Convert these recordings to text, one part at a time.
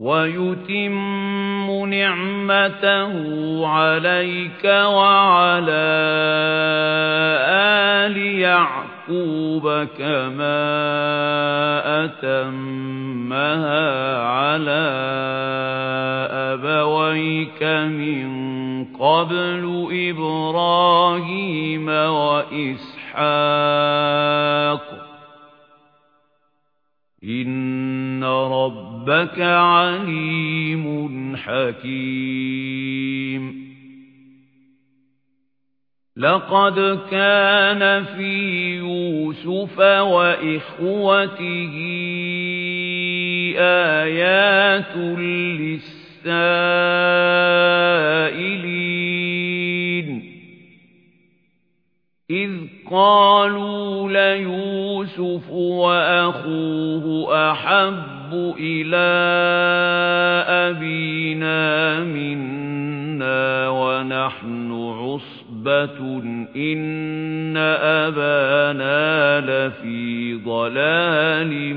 وَيُتِمُّ نِعْمَتَهُ عَلَيْكَ وَعَلَى آلِ يَعْقُوبَ كَمَا أَتَمَّهَا عَلَى أَبَوَيْكَ مِنْ قَبْلُ إِبْرَاهِيمَ وَإِسْحَاقَ. إِنَّ رَبَّكَ عَلِيمٌ حَكِيمٌ. لَقَدْ كَانَ فِي يُوسُفَ وَإِخْوَتِهِ آيَاتٌ لِلسَّائِلِينَ. إِذْ قَالُوا لَيُوسُفُ وَأَخُوهُ أَحَبُّ إِلَى أَبِينَا مِنَّا وَنَحْنُ عُصْبَةٌ إِنَّ أَبَانَا لَفِي ضَلَالٍ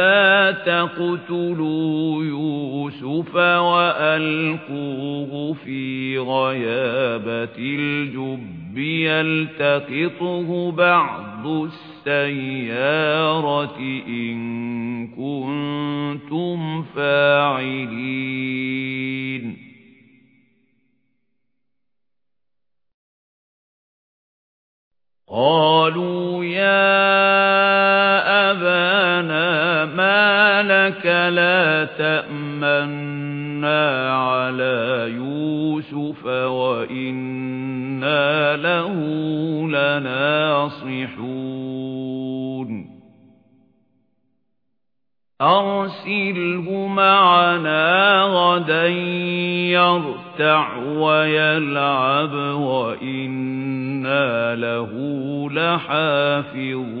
لا تقتلوا يوسف وألقوه في غيابة الجب يلتقطه بعض السيارة إن كنتم فاعلين. قالوا يا لك لا تأمنا على يوسف وإنا له لناصحون. أرسله معنا غدا يرتع ويلعب وإنا له لحافظون.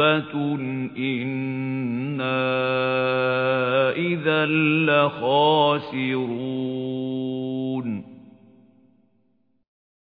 عصبة إنا إذا لخاسرون